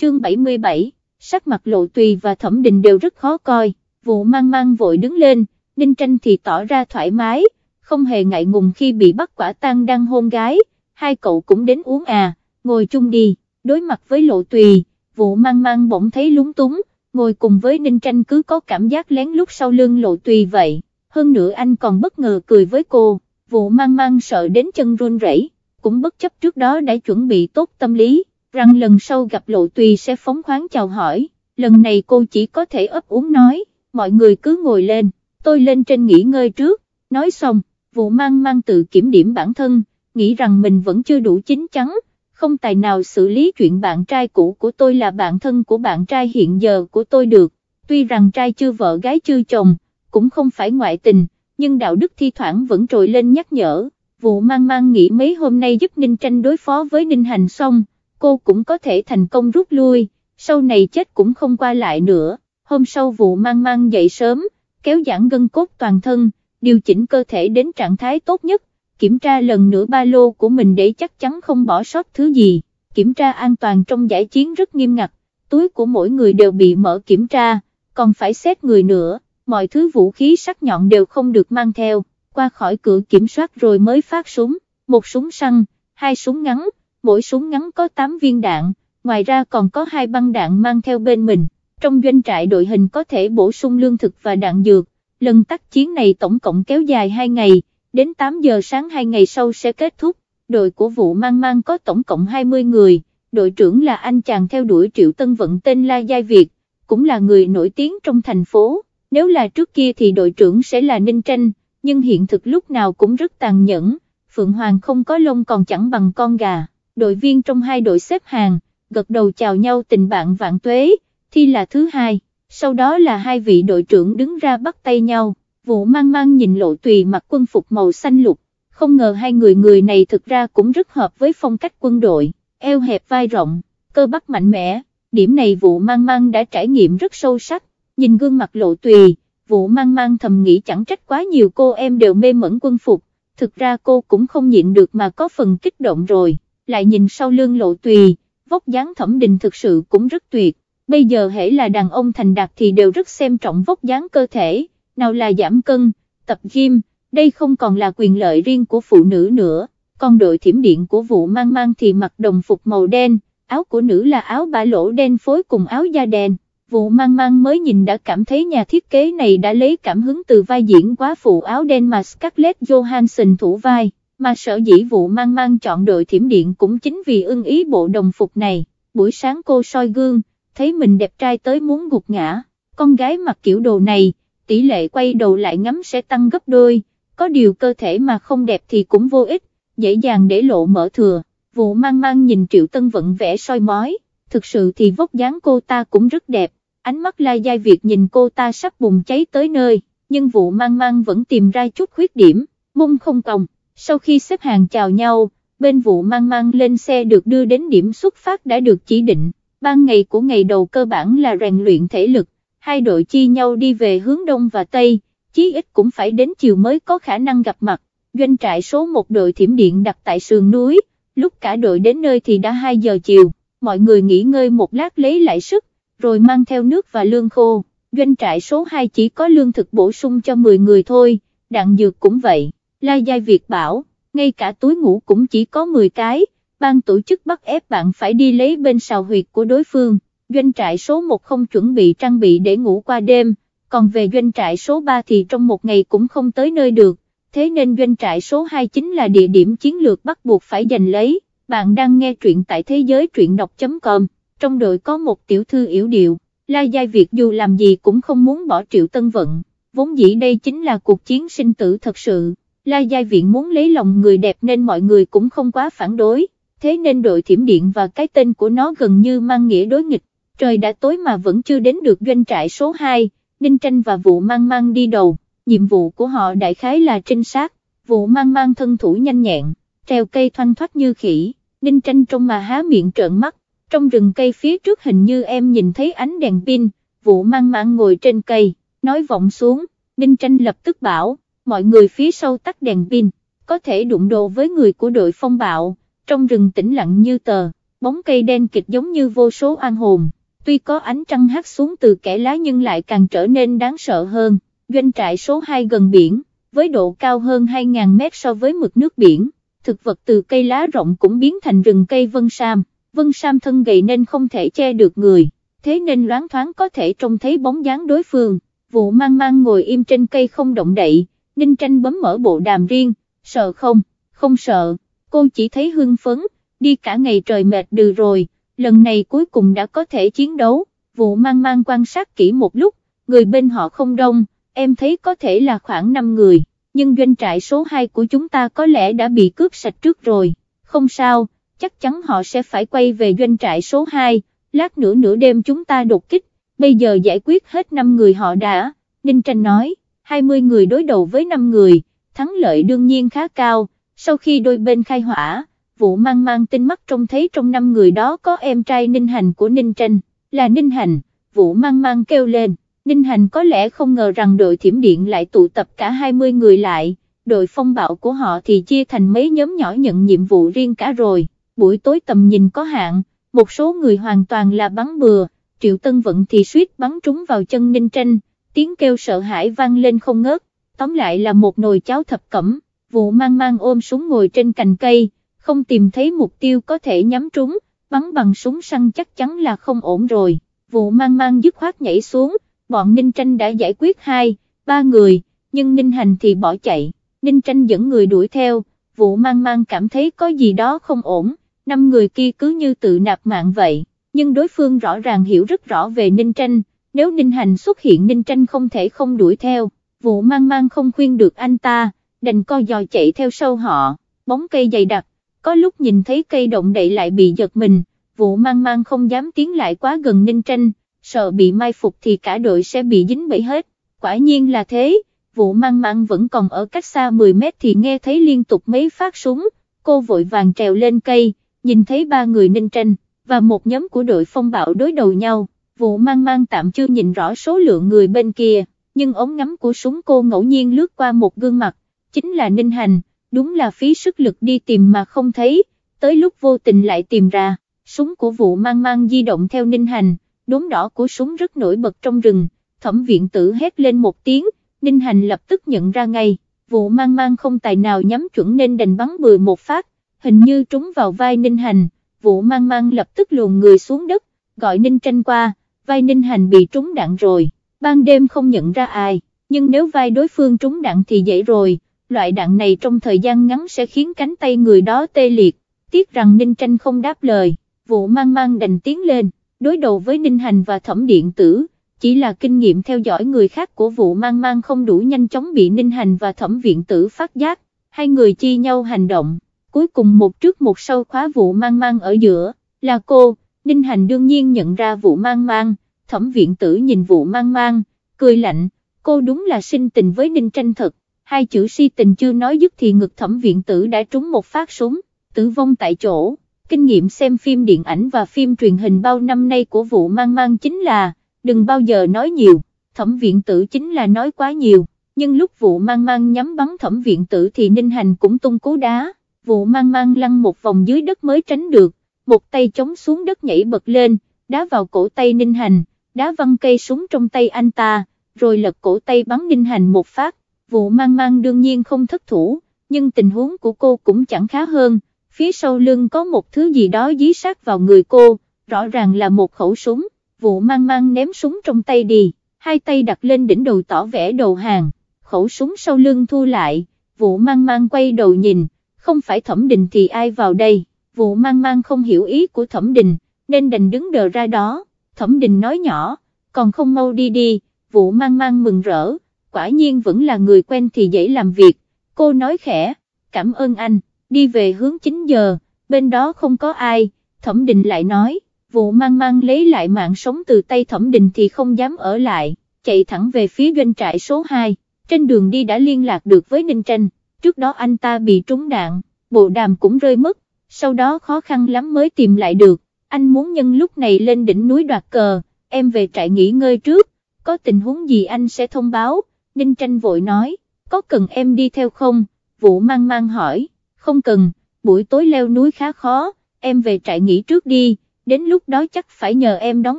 chương 77, sắc mặt lộ tùy và thẩm đình đều rất khó coi, vụ mang mang vội đứng lên, Ninh Tranh thì tỏ ra thoải mái, không hề ngại ngùng khi bị bắt quả tang đang hôn gái, hai cậu cũng đến uống à, ngồi chung đi, đối mặt với lộ tùy, vụ mang mang bỗng thấy lúng túng, ngồi cùng với Ninh Tranh cứ có cảm giác lén lút sau lưng lộ tùy vậy, hơn nữa anh còn bất ngờ cười với cô, vụ mang mang sợ đến chân run rẩy, cũng bất chấp trước đó đã chuẩn bị tốt tâm lý, rằng lần sau gặp lộ tùy sẽ phóng khoáng chào hỏi, lần này cô chỉ có thể ấp úng nói, mọi người cứ ngồi lên, tôi lên trên nghỉ ngơi trước, nói xong, vụ mang mang tự kiểm điểm bản thân, nghĩ rằng mình vẫn chưa đủ chín chắn, không tài nào xử lý chuyện bạn trai cũ của tôi là bạn thân của bạn trai hiện giờ của tôi được, tuy rằng trai chưa vợ gái chưa chồng, cũng không phải ngoại tình, nhưng đạo đức thi thoảng vẫn trồi lên nhắc nhở, vụ mang mang nghĩ mấy hôm nay giúp Ninh tranh đối phó với Ninh hành xong, cô cũng có thể thành công rút lui, sau này chết cũng không qua lại nữa, hôm sau vụ mang mang dậy sớm, kéo giãn gân cốt toàn thân, điều chỉnh cơ thể đến trạng thái tốt nhất, kiểm tra lần nữa ba lô của mình để chắc chắn không bỏ sót thứ gì, kiểm tra an toàn trong giải chiến rất nghiêm ngặt, túi của mỗi người đều bị mở kiểm tra, còn phải xét người nữa, mọi thứ vũ khí sắc nhọn đều không được mang theo, qua khỏi cửa kiểm soát rồi mới phát súng, một súng săn, hai súng ngắn, mỗi súng ngắn có 8 viên đạn, ngoài ra còn có hai băng đạn mang theo bên mình, trong doanh trại đội hình có thể bổ sung lương thực và đạn dược, lần tác chiến này tổng cộng kéo dài 2 ngày, đến 8 giờ sáng 2 ngày sau sẽ kết thúc, đội của vụ mang mang có tổng cộng 20 người, đội trưởng là anh chàng theo đuổi Triệu Tân Vận tên La Giai Việt, cũng là người nổi tiếng trong thành phố, nếu là trước kia thì đội trưởng sẽ là Ninh Tranh, nhưng hiện thực lúc nào cũng rất tàn nhẫn, Phượng Hoàng không có lông còn chẳng bằng con gà, đội viên trong hai đội xếp hàng, gật đầu chào nhau tình bạn vạn tuế, thi là thứ hai, sau đó là hai vị đội trưởng đứng ra bắt tay nhau, vụ mang mang nhìn lộ tùy mặc quân phục màu xanh lục, không ngờ hai người người này thực ra cũng rất hợp với phong cách quân đội, eo hẹp vai rộng, cơ bắp mạnh mẽ, điểm này vụ mang mang đã trải nghiệm rất sâu sắc, nhìn gương mặt lộ tùy, vụ mang mang thầm nghĩ chẳng trách quá nhiều cô em đều mê mẩn quân phục, thực ra cô cũng không nhịn được mà có phần kích động rồi, lại nhìn sau lưng lộ tùy, vóc dáng thẩm định thực sự cũng rất tuyệt, bây giờ hễ là đàn ông thành đạt thì đều rất xem trọng vóc dáng cơ thể, nào là giảm cân, tập gym, đây không còn là quyền lợi riêng của phụ nữ nữa, còn đội thiểm điện của vụ mang mang thì mặc đồng phục màu đen, áo của nữ là áo ba lỗ đen phối cùng áo da đen. Vụ mang mang mới nhìn đã cảm thấy nhà thiết kế này đã lấy cảm hứng từ vai diễn quá phụ áo đen mà Scarlett Johansson thủ vai, mà sở dĩ vụ mang mang chọn đội thiểm điện cũng chính vì ưng ý bộ đồng phục này, buổi sáng cô soi gương, thấy mình đẹp trai tới muốn gục ngã, con gái mặc kiểu đồ này, tỷ lệ quay đầu lại ngắm sẽ tăng gấp đôi, có điều cơ thể mà không đẹp thì cũng vô ích, dễ dàng để lộ mở thừa, vụ mang mang nhìn Triệu Tân Vận vẽ soi mói, thực sự thì vóc dáng cô ta cũng rất đẹp. Ánh mắt La dai Việt nhìn cô ta sắp bùng cháy tới nơi, nhưng vụ mang mang vẫn tìm ra chút khuyết điểm, mông không còng, sau khi xếp hàng chào nhau, bên vụ mang mang lên xe được đưa đến điểm xuất phát đã được chỉ định, ban ngày của ngày đầu cơ bản là rèn luyện thể lực, hai đội chia nhau đi về hướng đông và tây, chí ít cũng phải đến chiều mới có khả năng gặp mặt, doanh trại số một đội thiểm điện đặt tại sườn núi, lúc cả đội đến nơi thì đã 2 giờ chiều, mọi người nghỉ ngơi một lát lấy lại sức, rồi mang theo nước và lương khô, doanh trại số 2 chỉ có lương thực bổ sung cho 10 người thôi, đạn dược cũng vậy, La Giai Việt bảo, ngay cả túi ngủ cũng chỉ có 10 cái, ban tổ chức bắt ép bạn phải đi lấy bên sào huyệt của đối phương, doanh trại số 1 không chuẩn bị trang bị để ngủ qua đêm, còn về doanh trại số 3 thì trong một ngày cũng không tới nơi được, thế nên doanh trại số 2 chính là địa điểm chiến lược bắt buộc phải giành lấy, bạn đang nghe truyện tại thế giới truyện đọc.com trong đội có một tiểu thư yểu điệu, La Giai Việt dù làm gì cũng không muốn bỏ Triệu Tân Vận, vốn dĩ đây chính là cuộc chiến sinh tử thật sự, La Giai Viện muốn lấy lòng người đẹp nên mọi người cũng không quá phản đối, thế nên đội thiểm điện và cái tên của nó gần như mang nghĩa đối nghịch, trời đã tối mà vẫn chưa đến được doanh trại số 2, Ninh Tranh và vụ mang mang đi đầu, nhiệm vụ của họ đại khái là trinh sát, vụ mang mang thân thủ nhanh nhẹn, treo cây thoăn thoát như khỉ, Ninh Tranh trong mà há miệng trợn mắt, trong rừng cây phía trước hình như em nhìn thấy ánh đèn pin, vụ mang Mang ngồi trên cây, nói vọng xuống, Ninh Tranh lập tức bảo, mọi người phía sau tắt đèn pin, có thể đụng đồ với người của đội phong bạo, trong rừng tĩnh lặng như tờ, bóng cây đen kịch giống như vô số an hồn, tuy có ánh trăng hát xuống từ kẽ lá nhưng lại càng trở nên đáng sợ hơn, doanh trại số 2 gần biển, với độ cao hơn 2.000 mét so với mực nước biển, thực vật từ cây lá rộng cũng biến thành rừng cây vân sam, vân sam thân gầy nên không thể che được người, thế nên loáng thoáng có thể trông thấy bóng dáng đối phương, vụ mang mang ngồi im trên cây không động đậy, Ninh tranh bấm mở bộ đàm riêng, sợ không, không sợ, cô chỉ thấy hưng phấn, đi cả ngày trời mệt đừ rồi, lần này cuối cùng đã có thể chiến đấu, vụ mang mang quan sát kỹ một lúc, người bên họ không đông, em thấy có thể là khoảng 5 người, nhưng doanh trại số 2 của chúng ta có lẽ đã bị cướp sạch trước rồi, không sao, chắc chắn họ sẽ phải quay về doanh trại số 2, lát nữa nửa đêm chúng ta đột kích, bây giờ giải quyết hết 5 người họ đã, Ninh Tranh nói, 20 người đối đầu với 5 người, thắng lợi đương nhiên khá cao, sau khi đôi bên khai hỏa, vụ mang mang tinh mắt trông thấy trong 5 người đó có em trai Ninh Hành của Ninh Tranh, là Ninh Hành, vụ mang mang kêu lên. Ninh Hành có lẽ không ngờ rằng đội thiểm điện lại tụ tập cả 20 người lại, đội phong bạo của họ thì chia thành mấy nhóm nhỏ nhận nhiệm vụ riêng cả rồi, buổi tối tầm nhìn có hạn, một số người hoàn toàn là bắn bừa, Triệu Tân Vận thì suýt bắn trúng vào chân Ninh Tranh, tiếng kêu sợ hãi vang lên không ngớt, tóm lại là một nồi cháo thập cẩm, vụ mang mang ôm súng ngồi trên cành cây, không tìm thấy mục tiêu có thể nhắm trúng, bắn bằng súng săn chắc chắn là không ổn rồi, vụ mang mang dứt khoát nhảy xuống, bọn Ninh Tranh đã giải quyết hai, ba người, nhưng Ninh Hành thì bỏ chạy, Ninh Tranh dẫn người đuổi theo, vụ mang mang cảm thấy có gì đó không ổn, năm người kia cứ như tự nạp mạng vậy, nhưng đối phương rõ ràng hiểu rất rõ về Ninh Tranh, nếu Ninh Hành xuất hiện Ninh Tranh không thể không đuổi theo, vụ mang mang không khuyên được anh ta, đành co giò chạy theo sau họ, bóng cây dày đặc, có lúc nhìn thấy cây động đậy lại bị giật mình, vụ mang mang không dám tiến lại quá gần Ninh Tranh, sợ bị mai phục thì cả đội sẽ bị dính bẫy hết, quả nhiên là thế, vụ mang mang vẫn còn ở cách xa 10 mét thì nghe thấy liên tục mấy phát súng, cô vội vàng trèo lên cây, nhìn thấy ba người Ninh Tranh, và một nhóm của đội phong bạo đối đầu nhau, vụ mang mang tạm chưa nhìn rõ số lượng người bên kia, nhưng ống ngắm của súng cô ngẫu nhiên lướt qua một gương mặt, chính là Ninh Hành, đúng là phí sức lực đi tìm mà không thấy, tới lúc vô tình lại tìm ra, súng của vụ mang mang di động theo Ninh Hành, đốm đỏ của súng rất nổi bật trong rừng, thẩm viện tử hét lên một tiếng, Ninh Hành lập tức nhận ra ngay, vụ mang mang không tài nào nhắm chuẩn nên đành bắn bừa một phát, hình như trúng vào vai Ninh Hành, vụ mang mang lập tức luồn người xuống đất, gọi Ninh tranh qua, vai Ninh Hành bị trúng đạn rồi, ban đêm không nhận ra ai, nhưng nếu vai đối phương trúng đạn thì dễ rồi, loại đạn này trong thời gian ngắn sẽ khiến cánh tay người đó tê liệt, tiếc rằng Ninh tranh không đáp lời, vụ mang mang đành tiến lên, đối đầu với Ninh Hành và Thẩm Điện Tử, chỉ là kinh nghiệm theo dõi người khác của vụ mang mang không đủ nhanh chóng bị Ninh Hành và Thẩm Viện Tử phát giác, hai người chia nhau hành động, cuối cùng một trước một sau khóa vụ mang mang ở giữa, là cô, Ninh Hành đương nhiên nhận ra vụ mang mang, Thẩm Viện Tử nhìn vụ mang mang, cười lạnh, cô đúng là sinh tình với Ninh Tranh thật, hai chữ si tình chưa nói dứt thì ngực Thẩm Viện Tử đã trúng một phát súng, tử vong tại chỗ. Kinh nghiệm xem phim điện ảnh và phim truyền hình bao năm nay của vụ mang mang chính là, đừng bao giờ nói nhiều, thẩm viện tử chính là nói quá nhiều, nhưng lúc vụ mang mang nhắm bắn thẩm viện tử thì Ninh Hành cũng tung cú đá, vụ mang mang lăn một vòng dưới đất mới tránh được, một tay chống xuống đất nhảy bật lên, đá vào cổ tay Ninh Hành, đá văng cây súng trong tay anh ta, rồi lật cổ tay bắn Ninh Hành một phát, vụ mang mang đương nhiên không thất thủ, nhưng tình huống của cô cũng chẳng khá hơn. Phía sau lưng có một thứ gì đó dí sát vào người cô, rõ ràng là một khẩu súng, vụ mang mang ném súng trong tay đi, hai tay đặt lên đỉnh đầu tỏ vẻ đầu hàng, khẩu súng sau lưng thu lại, vụ mang mang quay đầu nhìn, không phải thẩm đình thì ai vào đây, vụ mang mang không hiểu ý của thẩm đình, nên đành đứng đờ ra đó, thẩm đình nói nhỏ, còn không mau đi đi, vụ mang mang mừng rỡ, quả nhiên vẫn là người quen thì dễ làm việc, cô nói khẽ, cảm ơn anh đi về hướng 9 giờ, bên đó không có ai, thẩm Đình lại nói, vụ mang mang lấy lại mạng sống từ tay thẩm Đình thì không dám ở lại, chạy thẳng về phía doanh trại số 2, trên đường đi đã liên lạc được với Ninh Tranh, trước đó anh ta bị trúng đạn, bộ đàm cũng rơi mất, sau đó khó khăn lắm mới tìm lại được, anh muốn nhân lúc này lên đỉnh núi đoạt cờ, em về trại nghỉ ngơi trước, có tình huống gì anh sẽ thông báo, Ninh Tranh vội nói, có cần em đi theo không, vũ mang mang hỏi không cần, buổi tối leo núi khá khó, em về trại nghỉ trước đi, đến lúc đó chắc phải nhờ em đón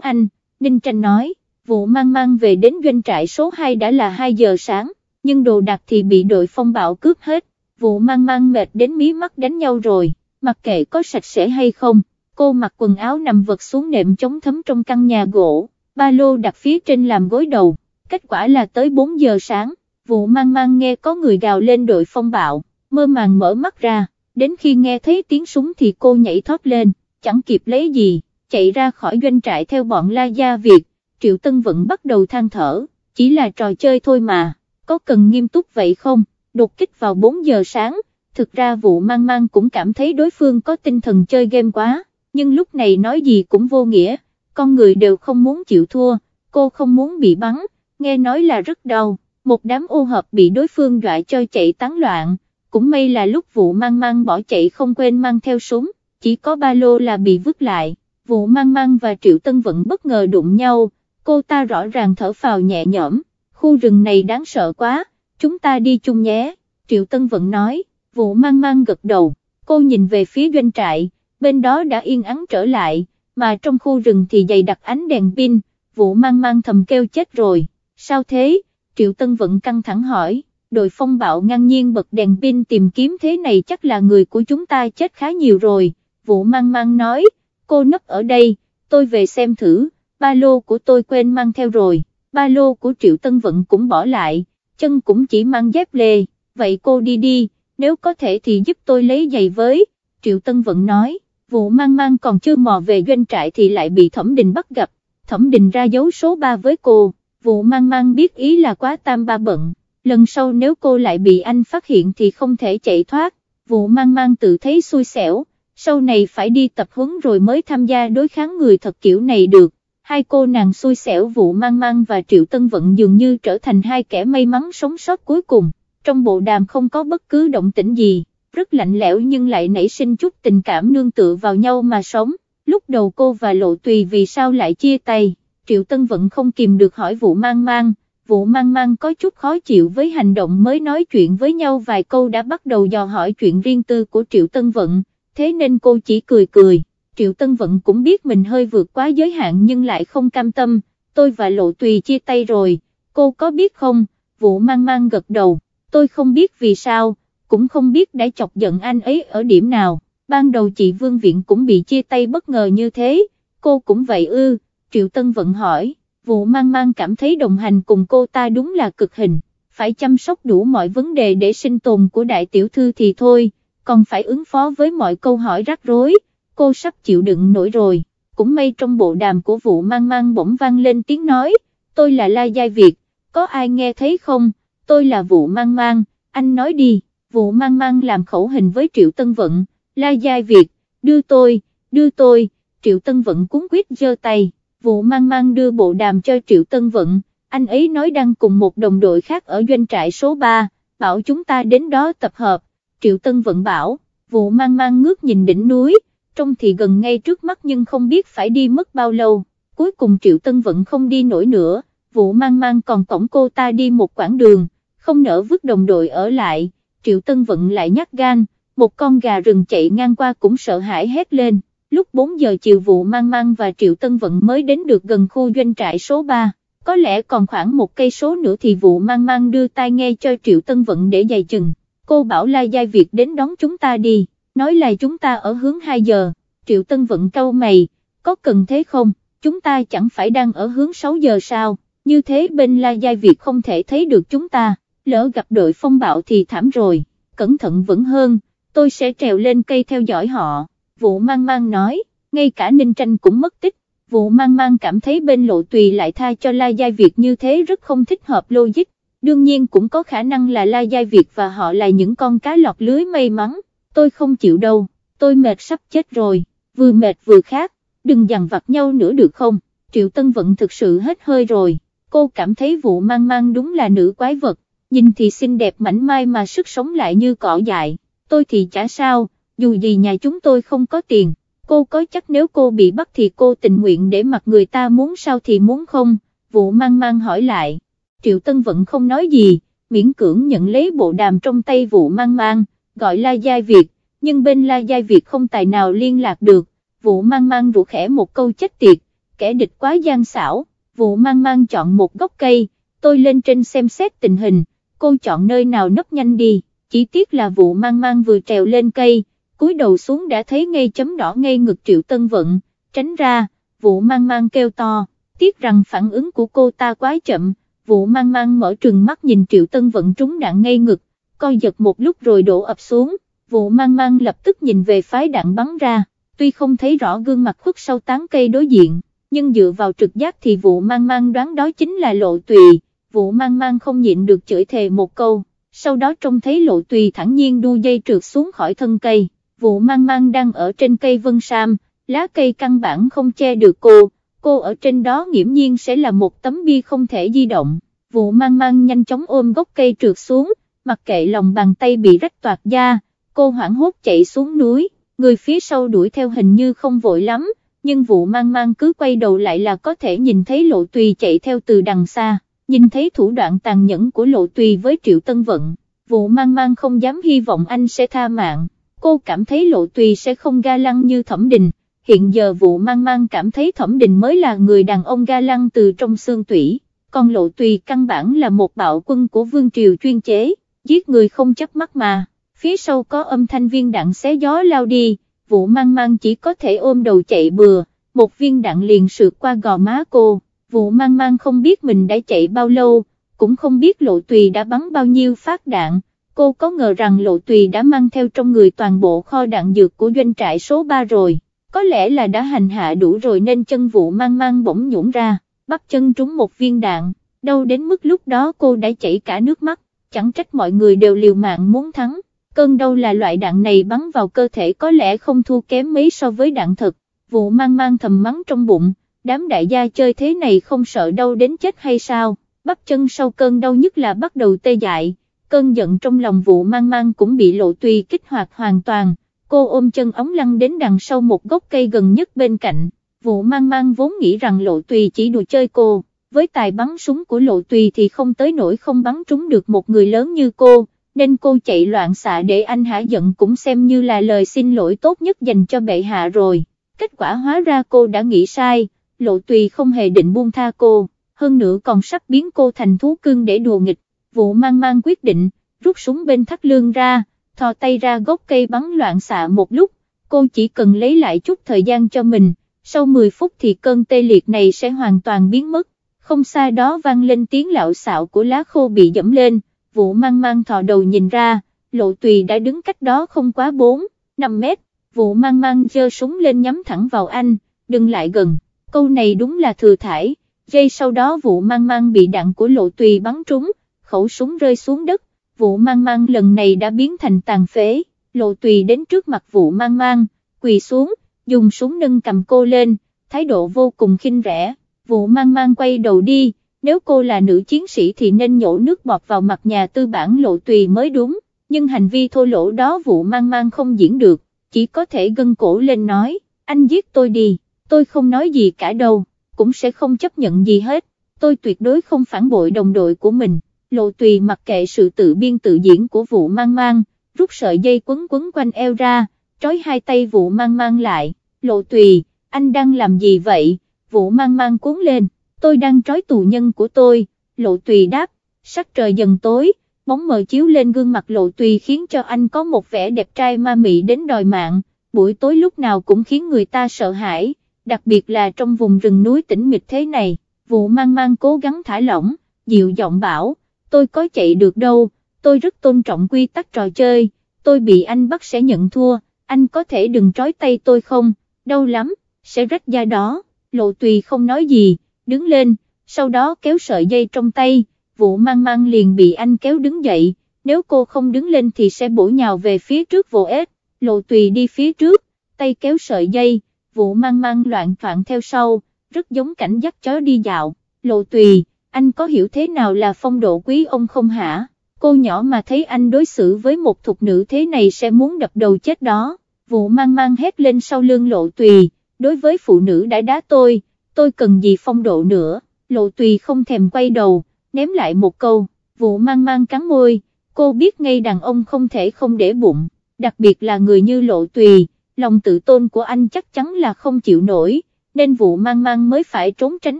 anh, Ninh Tranh nói, vũ mang mang về đến doanh trại số 2 đã là 2 giờ sáng, nhưng đồ đạc thì bị đội phong bạo cướp hết, vụ mang mang mệt đến mí mắt đánh nhau rồi, mặc kệ có sạch sẽ hay không, cô mặc quần áo nằm vật xuống nệm chống thấm trong căn nhà gỗ, ba lô đặt phía trên làm gối đầu, kết quả là tới 4 giờ sáng, vụ mang mang nghe có người gào lên đội phong bạo, mơ màng mở mắt ra, đến khi nghe thấy tiếng súng thì cô nhảy thoát lên, chẳng kịp lấy gì, chạy ra khỏi doanh trại theo bọn La Gia Việt, Triệu Tân vẫn bắt đầu than thở, chỉ là trò chơi thôi mà, có cần nghiêm túc vậy không, đột kích vào 4 giờ sáng, thực ra vụ mang mang cũng cảm thấy đối phương có tinh thần chơi game quá, nhưng lúc này nói gì cũng vô nghĩa, con người đều không muốn chịu thua, cô không muốn bị bắn, nghe nói là rất đau, một đám ô hợp bị đối phương dọa cho chạy tán loạn, cũng may là lúc vụ mang mang bỏ chạy không quên mang theo súng, chỉ có ba lô là bị vứt lại, vụ mang mang và Triệu Tân vẫn bất ngờ đụng nhau, cô ta rõ ràng thở phào nhẹ nhõm, khu rừng này đáng sợ quá, chúng ta đi chung nhé, Triệu Tân vẫn nói, vụ mang mang gật đầu, cô nhìn về phía doanh trại, bên đó đã yên ắng trở lại, mà trong khu rừng thì dày đặc ánh đèn pin, vụ mang mang thầm kêu chết rồi, sao thế, Triệu Tân vẫn căng thẳng hỏi, đội phong bạo ngang nhiên bật đèn pin tìm kiếm thế này chắc là người của chúng ta chết khá nhiều rồi, vụ mang mang nói, cô nấp ở đây, tôi về xem thử, ba lô của tôi quên mang theo rồi, ba lô của Triệu Tân Vận cũng bỏ lại, chân cũng chỉ mang dép lê, vậy cô đi đi, nếu có thể thì giúp tôi lấy giày với, Triệu Tân Vận nói, vụ mang mang còn chưa mò về doanh trại thì lại bị Thẩm Đình bắt gặp, Thẩm Đình ra dấu số 3 với cô, vụ mang mang biết ý là quá tam ba bận, lần sau nếu cô lại bị anh phát hiện thì không thể chạy thoát, vụ mang mang tự thấy xui xẻo, sau này phải đi tập huấn rồi mới tham gia đối kháng người thật kiểu này được. Hai cô nàng xui xẻo vụ mang mang và Triệu Tân Vận dường như trở thành hai kẻ may mắn sống sót cuối cùng, trong bộ đàm không có bất cứ động tĩnh gì, rất lạnh lẽo nhưng lại nảy sinh chút tình cảm nương tựa vào nhau mà sống, lúc đầu cô và Lộ Tùy vì sao lại chia tay, Triệu Tân vẫn không kìm được hỏi vụ mang mang, vụ mang mang có chút khó chịu với hành động mới nói chuyện với nhau vài câu đã bắt đầu dò hỏi chuyện riêng tư của Triệu Tân Vận thế nên cô chỉ cười cười, Triệu Tân Vận cũng biết mình hơi vượt quá giới hạn nhưng lại không cam tâm, tôi và Lộ Tùy chia tay rồi, cô có biết không, vụ mang mang gật đầu, tôi không biết vì sao, cũng không biết đã chọc giận anh ấy ở điểm nào, ban đầu chị Vương Viện cũng bị chia tay bất ngờ như thế, cô cũng vậy ư, Triệu Tân Vận hỏi, vụ mang mang cảm thấy đồng hành cùng cô ta đúng là cực hình, phải chăm sóc đủ mọi vấn đề để sinh tồn của đại tiểu thư thì thôi. Còn phải ứng phó với mọi câu hỏi rắc rối, cô sắp chịu đựng nổi rồi, cũng may trong bộ đàm của vụ mang mang bỗng vang lên tiếng nói, tôi là La Giai Việt, có ai nghe thấy không, tôi là vụ mang mang, anh nói đi, vụ mang mang làm khẩu hình với Triệu Tân Vận, La Giai Việt, đưa tôi, đưa tôi, Triệu Tân Vận cuốn quyết giơ tay, vụ mang mang đưa bộ đàm cho Triệu Tân Vận, anh ấy nói đang cùng một đồng đội khác ở doanh trại số 3, bảo chúng ta đến đó tập hợp, Triệu Tân Vận bảo, vụ mang mang ngước nhìn đỉnh núi, trông thì gần ngay trước mắt nhưng không biết phải đi mất bao lâu, cuối cùng Triệu Tân Vận không đi nổi nữa, vụ mang mang còn cổng cô ta đi một quãng đường, không nỡ vứt đồng đội ở lại, Triệu Tân Vận lại nhát gan, một con gà rừng chạy ngang qua cũng sợ hãi hét lên, lúc 4 giờ chiều vụ mang mang và Triệu Tân Vận mới đến được gần khu doanh trại số 3, có lẽ còn khoảng một cây số nữa thì vụ mang mang đưa tai nghe cho Triệu Tân Vận để dày chừng. Cô bảo La Giai Việt đến đón chúng ta đi, nói là chúng ta ở hướng 2 giờ, Triệu Tân Vận câu mày, có cần thế không, chúng ta chẳng phải đang ở hướng 6 giờ sao, như thế bên La Giai Việt không thể thấy được chúng ta, lỡ gặp đội phong bạo thì thảm rồi, cẩn thận vẫn hơn, tôi sẽ trèo lên cây theo dõi họ, vụ mang mang nói, ngay cả Ninh Tranh cũng mất tích, vụ mang mang cảm thấy bên lộ tùy lại tha cho La Giai Việt như thế rất không thích hợp logic, đương nhiên cũng có khả năng là La Giai Việt và họ là những con cá lọt lưới may mắn, tôi không chịu đâu, tôi mệt sắp chết rồi, vừa mệt vừa khát, đừng dằn vặt nhau nữa được không, Triệu Tân Vận thực sự hết hơi rồi, cô cảm thấy vụ mang mang đúng là nữ quái vật, nhìn thì xinh đẹp mảnh mai mà sức sống lại như cỏ dại, tôi thì chả sao, dù gì nhà chúng tôi không có tiền, cô có chắc nếu cô bị bắt thì cô tình nguyện để mặc người ta muốn sao thì muốn không, vụ mang mang hỏi lại. Triệu Tân vẫn không nói gì, miễn cưỡng nhận lấy bộ đàm trong tay vụ mang mang, gọi La Giai Việt, nhưng bên La Giai Việt không tài nào liên lạc được, vụ mang mang rủ khẽ một câu chết tiệt, kẻ địch quá gian xảo, vụ mang mang chọn một gốc cây, tôi lên trên xem xét tình hình, cô chọn nơi nào nấp nhanh đi, chỉ tiếc là vụ mang mang vừa trèo lên cây, cúi đầu xuống đã thấy ngay chấm đỏ ngay ngực Triệu Tân Vận, tránh ra, vụ mang mang kêu to, tiếc rằng phản ứng của cô ta quá chậm, vụ mang mang mở trừng mắt nhìn Triệu Tân Vận trúng đạn ngay ngực, coi giật một lúc rồi đổ ập xuống, vụ mang mang lập tức nhìn về phái đạn bắn ra, tuy không thấy rõ gương mặt khuất sau tán cây đối diện, nhưng dựa vào trực giác thì vụ mang mang đoán đó chính là lộ tùy, vụ mang mang không nhịn được chửi thề một câu, sau đó trông thấy lộ tùy thẳng nhiên đu dây trượt xuống khỏi thân cây, vụ mang mang đang ở trên cây vân sam, lá cây căn bản không che được cô, cô ở trên đó nghiễm nhiên sẽ là một tấm bia không thể di động, vụ mang mang nhanh chóng ôm gốc cây trượt xuống, mặc kệ lòng bàn tay bị rách toạc da, cô hoảng hốt chạy xuống núi, người phía sau đuổi theo hình như không vội lắm, nhưng vụ mang mang cứ quay đầu lại là có thể nhìn thấy lộ tùy chạy theo từ đằng xa, nhìn thấy thủ đoạn tàn nhẫn của lộ tùy với triệu tân vận, vụ mang mang không dám hy vọng anh sẽ tha mạng, cô cảm thấy lộ tùy sẽ không ga lăng như thẩm đình, hiện giờ vụ mang mang cảm thấy thẩm đình mới là người đàn ông ga lăng từ trong xương tủy, còn lộ tùy căn bản là một bạo quân của vương triều chuyên chế, giết người không chấp mắt mà, phía sau có âm thanh viên đạn xé gió lao đi, vụ mang mang chỉ có thể ôm đầu chạy bừa, một viên đạn liền sượt qua gò má cô, vụ mang mang không biết mình đã chạy bao lâu, cũng không biết lộ tùy đã bắn bao nhiêu phát đạn, cô có ngờ rằng lộ tùy đã mang theo trong người toàn bộ kho đạn dược của doanh trại số 3 rồi, có lẽ là đã hành hạ đủ rồi nên chân vụ mang mang bỗng nhũn ra, bắt chân trúng một viên đạn, đâu đến mức lúc đó cô đã chảy cả nước mắt, chẳng trách mọi người đều liều mạng muốn thắng. Cơn đau là loại đạn này bắn vào cơ thể có lẽ không thua kém mấy so với đạn thật. vụ mang mang thầm mắng trong bụng, đám đại gia chơi thế này không sợ đau đến chết hay sao, bắp chân sau cơn đau nhất là bắt đầu tê dại, cơn giận trong lòng vụ mang mang cũng bị lộ tùy kích hoạt hoàn toàn, cô ôm chân ống lăn đến đằng sau một gốc cây gần nhất bên cạnh, vụ mang mang vốn nghĩ rằng lộ tùy chỉ đùa chơi cô, với tài bắn súng của lộ tùy thì không tới nỗi không bắn trúng được một người lớn như cô nên cô chạy loạn xạ để anh hả giận cũng xem như là lời xin lỗi tốt nhất dành cho bệ hạ rồi. Kết quả hóa ra cô đã nghĩ sai, lộ tùy không hề định buông tha cô, hơn nữa còn sắp biến cô thành thú cưng để đùa nghịch, vụ mang mang quyết định, rút súng bên thắt lưng ra, thò tay ra gốc cây bắn loạn xạ một lúc, cô chỉ cần lấy lại chút thời gian cho mình, sau 10 phút thì cơn tê liệt này sẽ hoàn toàn biến mất, không xa đó vang lên tiếng lạo xạo của lá khô bị dẫm lên. Vụ mang mang thò đầu nhìn ra, lộ tùy đã đứng cách đó không quá 4, 5 mét, vụ mang mang giơ súng lên nhắm thẳng vào anh, đừng lại gần, câu này đúng là thừa thải, giây sau đó vụ mang mang bị đạn của lộ tùy bắn trúng, khẩu súng rơi xuống đất, vụ mang mang lần này đã biến thành tàn phế, lộ tùy đến trước mặt vụ mang mang, quỳ xuống, dùng súng nâng cầm cô lên, thái độ vô cùng khinh rẻ, vụ mang mang quay đầu đi, nếu cô là nữ chiến sĩ thì nên nhổ nước bọt vào mặt nhà tư bản lộ tùy mới đúng, nhưng hành vi thô lỗ đó vụ mang mang không diễn được, chỉ có thể gân cổ lên nói, anh giết tôi đi, tôi không nói gì cả đâu, cũng sẽ không chấp nhận gì hết, tôi tuyệt đối không phản bội đồng đội của mình, lộ tùy mặc kệ sự tự biên tự diễn của vụ mang mang, rút sợi dây quấn quấn quanh eo ra, trói hai tay vụ mang mang lại, lộ tùy, anh đang làm gì vậy, vụ mang mang cuốn lên tôi đang trói tù nhân của tôi, lộ tùy đáp, sắc trời dần tối, bóng mờ chiếu lên gương mặt lộ tùy khiến cho anh có một vẻ đẹp trai ma mị đến đòi mạng, buổi tối lúc nào cũng khiến người ta sợ hãi, đặc biệt là trong vùng rừng núi tĩnh mịch thế này, vụ mang mang cố gắng thả lỏng, dịu giọng bảo, tôi có chạy được đâu, tôi rất tôn trọng quy tắc trò chơi, tôi bị anh bắt sẽ nhận thua, anh có thể đừng trói tay tôi không, đau lắm, sẽ rách da đó, lộ tùy không nói gì đứng lên, sau đó kéo sợi dây trong tay, vụ mang mang liền bị anh kéo đứng dậy, nếu cô không đứng lên thì sẽ bổ nhào về phía trước vô ếch, lộ tùy đi phía trước, tay kéo sợi dây, vụ mang mang loạn troạn theo sau, rất giống cảnh dắt chó đi dạo, lộ tùy, anh có hiểu thế nào là phong độ quý ông không hả? Cô nhỏ mà thấy anh đối xử với một thục nữ thế này sẽ muốn đập đầu chết đó, vụ mang mang hét lên sau lưng lộ tùy, đối với phụ nữ đã đá tôi, tôi cần gì phong độ nữa, lộ tùy không thèm quay đầu, ném lại một câu, vụ mang mang cắn môi, cô biết ngay đàn ông không thể không để bụng, đặc biệt là người như lộ tùy, lòng tự tôn của anh chắc chắn là không chịu nổi, nên vụ mang mang mới phải trốn tránh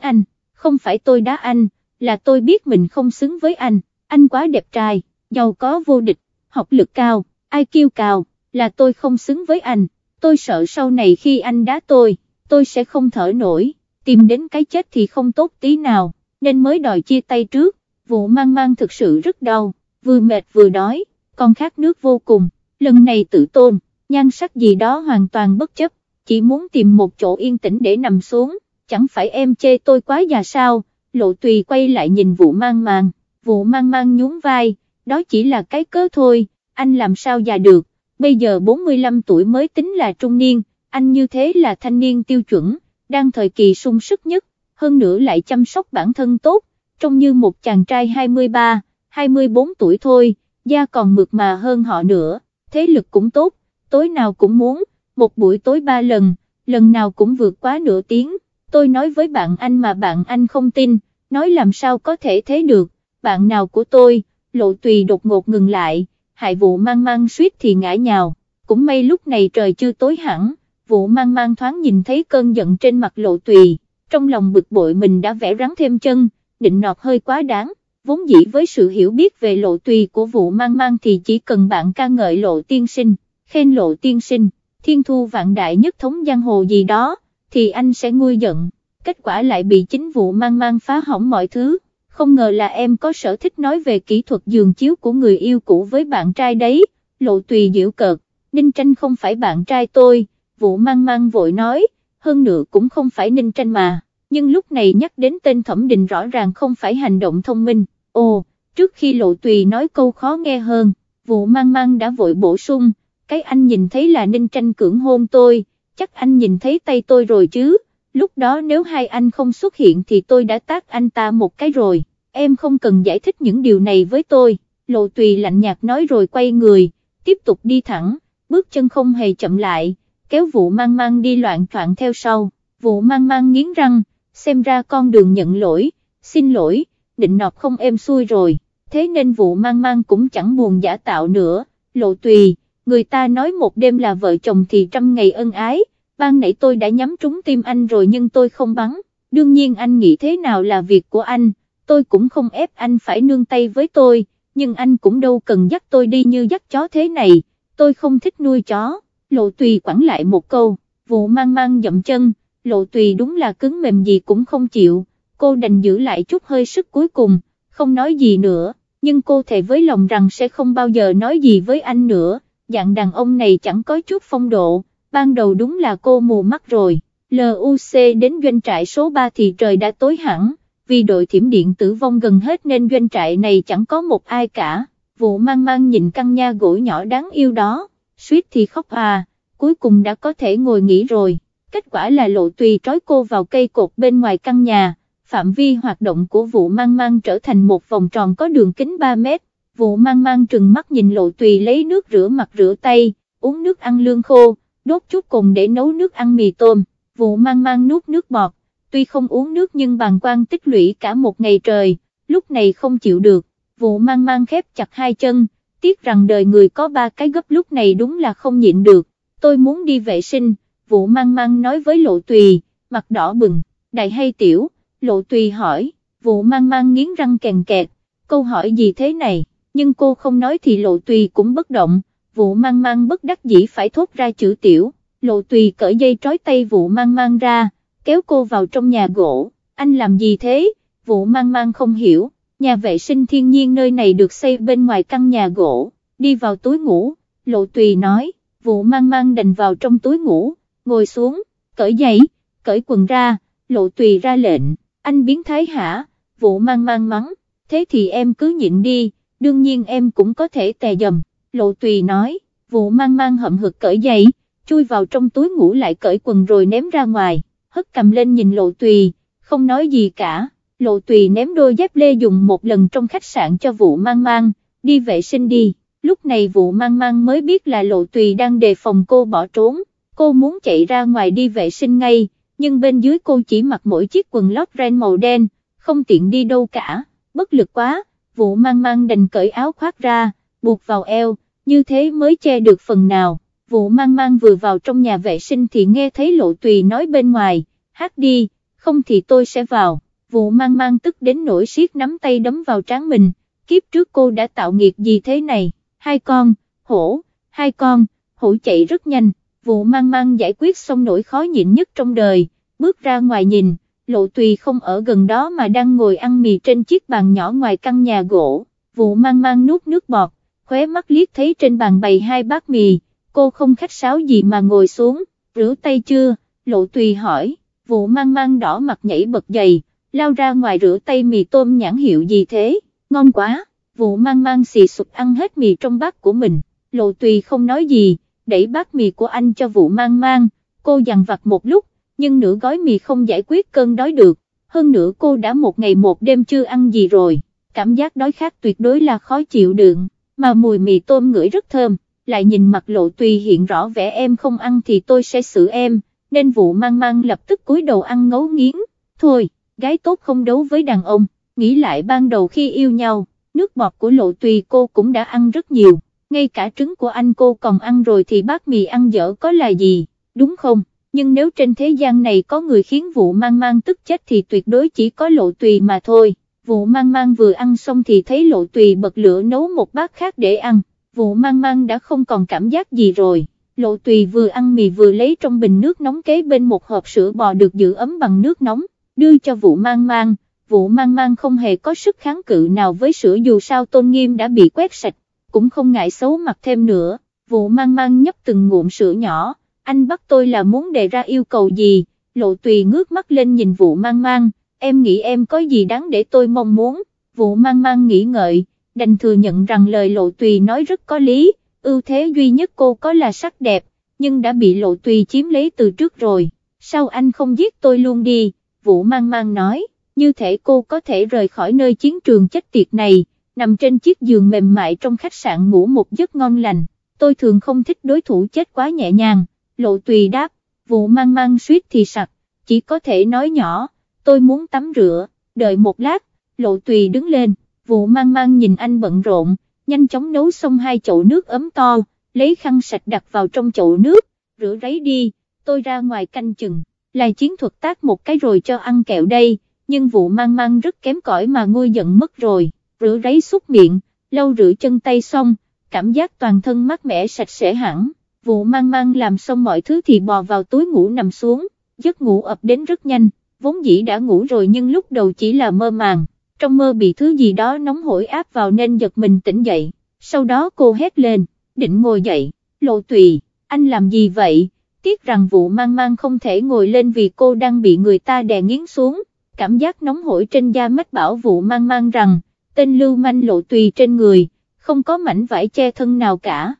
anh, không phải tôi đá anh, là tôi biết mình không xứng với anh, anh quá đẹp trai, giàu có vô địch, học lực cao, IQ cao, là tôi không xứng với anh, tôi sợ sau này khi anh đá tôi, tôi sẽ không thở nổi, tìm đến cái chết thì không tốt tí nào, nên mới đòi chia tay trước, vụ mang mang thực sự rất đau, vừa mệt vừa đói, còn khát nước vô cùng, lần này tự tôn, nhan sắc gì đó hoàn toàn bất chấp, chỉ muốn tìm một chỗ yên tĩnh để nằm xuống, chẳng phải em chê tôi quá già sao, lộ tùy quay lại nhìn vụ mang mang, vụ mang mang nhún vai, đó chỉ là cái cớ thôi, anh làm sao già được, bây giờ 45 tuổi mới tính là trung niên, anh như thế là thanh niên tiêu chuẩn, đang thời kỳ sung sức nhất, hơn nữa lại chăm sóc bản thân tốt, trông như một chàng trai 23, 24 tuổi thôi, da còn mượt mà hơn họ nữa, thế lực cũng tốt, tối nào cũng muốn, một buổi tối ba lần, lần nào cũng vượt quá nửa tiếng, tôi nói với bạn anh mà bạn anh không tin, nói làm sao có thể thế được, bạn nào của tôi, lộ tùy đột ngột ngừng lại, hại vụ mang mang suýt thì ngã nhào, cũng may lúc này trời chưa tối hẳn, vụ mang mang thoáng nhìn thấy cơn giận trên mặt lộ tùy, trong lòng bực bội mình đã vẽ rắn thêm chân, định nọt hơi quá đáng, vốn dĩ với sự hiểu biết về lộ tùy của vụ mang mang thì chỉ cần bạn ca ngợi lộ tiên sinh, khen lộ tiên sinh, thiên thu vạn đại nhất thống giang hồ gì đó, thì anh sẽ nguôi giận, kết quả lại bị chính vụ mang mang phá hỏng mọi thứ, không ngờ là em có sở thích nói về kỹ thuật giường chiếu của người yêu cũ với bạn trai đấy, lộ tùy diễu cợt, Ninh Tranh không phải bạn trai tôi, vụ mang mang vội nói, hơn nữa cũng không phải Ninh Tranh mà, nhưng lúc này nhắc đến tên thẩm định rõ ràng không phải hành động thông minh, ồ, trước khi lộ tùy nói câu khó nghe hơn, vụ mang mang đã vội bổ sung, cái anh nhìn thấy là Ninh Tranh cưỡng hôn tôi, chắc anh nhìn thấy tay tôi rồi chứ, lúc đó nếu hai anh không xuất hiện thì tôi đã tác anh ta một cái rồi, em không cần giải thích những điều này với tôi, lộ tùy lạnh nhạt nói rồi quay người, tiếp tục đi thẳng, bước chân không hề chậm lại, kéo vụ mang mang đi loạn troạn theo sau, vụ mang mang nghiến răng, xem ra con đường nhận lỗi, xin lỗi, định nọt không em xuôi rồi, thế nên vụ mang mang cũng chẳng buồn giả tạo nữa, lộ tùy, người ta nói một đêm là vợ chồng thì trăm ngày ân ái, ban nãy tôi đã nhắm trúng tim anh rồi nhưng tôi không bắn, đương nhiên anh nghĩ thế nào là việc của anh, tôi cũng không ép anh phải nương tay với tôi, nhưng anh cũng đâu cần dắt tôi đi như dắt chó thế này, tôi không thích nuôi chó, lộ tùy quẳng lại một câu, vụ mang mang dậm chân, lộ tùy đúng là cứng mềm gì cũng không chịu, cô đành giữ lại chút hơi sức cuối cùng, không nói gì nữa, nhưng cô thề với lòng rằng sẽ không bao giờ nói gì với anh nữa, dạng đàn ông này chẳng có chút phong độ, ban đầu đúng là cô mù mắt rồi, LUC đến doanh trại số 3 thì trời đã tối hẳn, vì đội thiểm điện tử vong gần hết nên doanh trại này chẳng có một ai cả, vụ mang mang nhìn căn nhà gỗ nhỏ đáng yêu đó, suýt thì khóc à, cuối cùng đã có thể ngồi nghỉ rồi, kết quả là lộ tùy trói cô vào cây cột bên ngoài căn nhà, phạm vi hoạt động của vụ mang mang trở thành một vòng tròn có đường kính 3 mét, vụ mang mang trừng mắt nhìn lộ tùy lấy nước rửa mặt rửa tay, uống nước ăn lương khô, đốt chút cùng để nấu nước ăn mì tôm, vụ mang mang nuốt nước bọt, tuy không uống nước nhưng bàng quang tích lũy cả một ngày trời, lúc này không chịu được, vụ mang mang khép chặt hai chân, tiếc rằng đời người có ba cái gấp lúc này đúng là không nhịn được, tôi muốn đi vệ sinh, vụ mang mang nói với lộ tùy, mặt đỏ bừng, đại hay tiểu, lộ tùy hỏi, vụ mang mang nghiến răng kèn kẹt, câu hỏi gì thế này, nhưng cô không nói thì lộ tùy cũng bất động, vụ mang mang bất đắc dĩ phải thốt ra chữ tiểu, lộ tùy cởi dây trói tay vụ mang mang ra, kéo cô vào trong nhà gỗ, anh làm gì thế, vụ mang mang không hiểu, nhà vệ sinh thiên nhiên nơi này được xây bên ngoài căn nhà gỗ, đi vào túi ngủ, lộ tùy nói, vụ mang mang đành vào trong túi ngủ, ngồi xuống, cởi giày, cởi quần ra, lộ tùy ra lệnh, anh biến thái hả, vụ mang mang mắng, thế thì em cứ nhịn đi, đương nhiên em cũng có thể tè dầm, lộ tùy nói, vụ mang mang hậm hực cởi giày, chui vào trong túi ngủ lại cởi quần rồi ném ra ngoài, hất cầm lên nhìn lộ tùy, không nói gì cả, lộ tùy ném đôi dép lê dùng một lần trong khách sạn cho vụ mang mang, đi vệ sinh đi, lúc này vụ mang mang mới biết là lộ tùy đang đề phòng cô bỏ trốn, cô muốn chạy ra ngoài đi vệ sinh ngay, nhưng bên dưới cô chỉ mặc mỗi chiếc quần lót ren màu đen, không tiện đi đâu cả, bất lực quá, vụ mang mang đành cởi áo khoác ra, buộc vào eo, như thế mới che được phần nào, vụ mang mang vừa vào trong nhà vệ sinh thì nghe thấy lộ tùy nói bên ngoài, hát đi, không thì tôi sẽ vào, vụ mang mang tức đến nỗi siết nắm tay đấm vào trán mình, kiếp trước cô đã tạo nghiệt gì thế này, hai con, hổ, hai con, hổ chạy rất nhanh, vụ mang mang giải quyết xong nỗi khó nhịn nhất trong đời, bước ra ngoài nhìn, lộ tùy không ở gần đó mà đang ngồi ăn mì trên chiếc bàn nhỏ ngoài căn nhà gỗ, vụ mang mang nuốt nước bọt, khóe mắt liếc thấy trên bàn bày hai bát mì, cô không khách sáo gì mà ngồi xuống, rửa tay chưa, lộ tùy hỏi, vụ mang mang đỏ mặt nhảy bật dày, lao ra ngoài rửa tay mì tôm nhãn hiệu gì thế, ngon quá, vụ mang mang xì sụp ăn hết mì trong bát của mình, lộ tùy không nói gì, đẩy bát mì của anh cho vụ mang mang, cô dằn vặt một lúc, nhưng nửa gói mì không giải quyết cơn đói được, hơn nữa cô đã một ngày một đêm chưa ăn gì rồi, cảm giác đói khát tuyệt đối là khó chịu đựng, mà mùi mì tôm ngửi rất thơm, lại nhìn mặt lộ tùy hiện rõ vẻ em không ăn thì tôi sẽ xử em, nên vụ mang mang lập tức cúi đầu ăn ngấu nghiến, thôi, gái tốt không đấu với đàn ông, nghĩ lại ban đầu khi yêu nhau, nước bọt của lộ tùy cô cũng đã ăn rất nhiều, ngay cả trứng của anh cô còn ăn rồi thì bát mì ăn dở có là gì, đúng không? Nhưng nếu trên thế gian này có người khiến vụ mang mang tức chết thì tuyệt đối chỉ có lộ tùy mà thôi. Vụ mang mang vừa ăn xong thì thấy lộ tùy bật lửa nấu một bát khác để ăn, vụ mang mang đã không còn cảm giác gì rồi. Lộ tùy vừa ăn mì vừa lấy trong bình nước nóng kế bên một hộp sữa bò được giữ ấm bằng nước nóng, đưa cho vụ mang mang, vụ mang mang không hề có sức kháng cự nào với sữa dù sao tôn nghiêm đã bị quét sạch, cũng không ngại xấu mặt thêm nữa, vụ mang mang nhấp từng ngụm sữa nhỏ anh bắt tôi là muốn đề ra yêu cầu gì, lộ tùy ngước mắt lên nhìn vụ mang mang, em nghĩ em có gì đáng để tôi mong muốn, vụ mang mang nghĩ ngợi, đành thừa nhận rằng lời lộ tùy nói rất có lý, ưu thế duy nhất cô có là sắc đẹp, nhưng đã bị lộ tùy chiếm lấy từ trước rồi, sao anh không giết tôi luôn đi, vụ mang mang nói, như thể cô có thể rời khỏi nơi chiến trường chết tiệt này, nằm trên chiếc giường mềm mại trong khách sạn ngủ một giấc ngon lành, tôi thường không thích đối thủ chết quá nhẹ nhàng lộ tùy đáp, vụ mang mang suýt thì sặc, chỉ có thể nói nhỏ, tôi muốn tắm rửa, đợi một lát, lộ tùy đứng lên, vụ mang mang nhìn anh bận rộn, nhanh chóng nấu xong hai chậu nước ấm to, lấy khăn sạch đặt vào trong chậu nước, rửa ráy đi, tôi ra ngoài canh chừng, là chiến thuật tác một cái rồi cho ăn kẹo đây, nhưng vụ mang mang rất kém cỏi mà ngôi giận mất rồi, rửa ráy xúc miệng, lâu rửa chân tay xong, cảm giác toàn thân mát mẻ sạch sẽ hẳn vụ mang mang làm xong mọi thứ thì bò vào túi ngủ nằm xuống, giấc ngủ ập đến rất nhanh, vốn dĩ đã ngủ rồi nhưng lúc đầu chỉ là mơ màng, trong mơ bị thứ gì đó nóng hổi áp vào nên giật mình tỉnh dậy, sau đó cô hét lên, định ngồi dậy, lộ tùy, anh làm gì vậy, tiếc rằng vụ mang mang không thể ngồi lên vì cô đang bị người ta đè nghiến xuống, cảm giác nóng hổi trên da mách bảo vụ mang mang rằng, tên lưu manh lộ tùy trên người, không có mảnh vải che thân nào cả.